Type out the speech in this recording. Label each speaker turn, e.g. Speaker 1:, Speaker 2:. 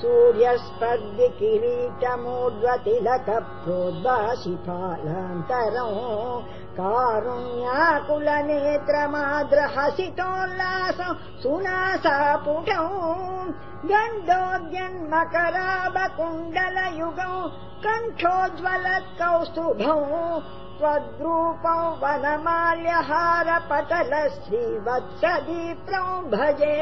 Speaker 1: सूर्यस्तद्विकिरीटमोड्वतिलक प्रोद्वासिपालङ्करौ कारुण्याकुलनेत्रमाद्र हसितोल्लासौ सुनासपुटौ दण्डोऽव्यन्मकरा बकुण्डलयुगौ कण्ठोज्ज्वलत् कौस्तुभौ त्वद्रूपौ वनमाल्यहार पटल भजे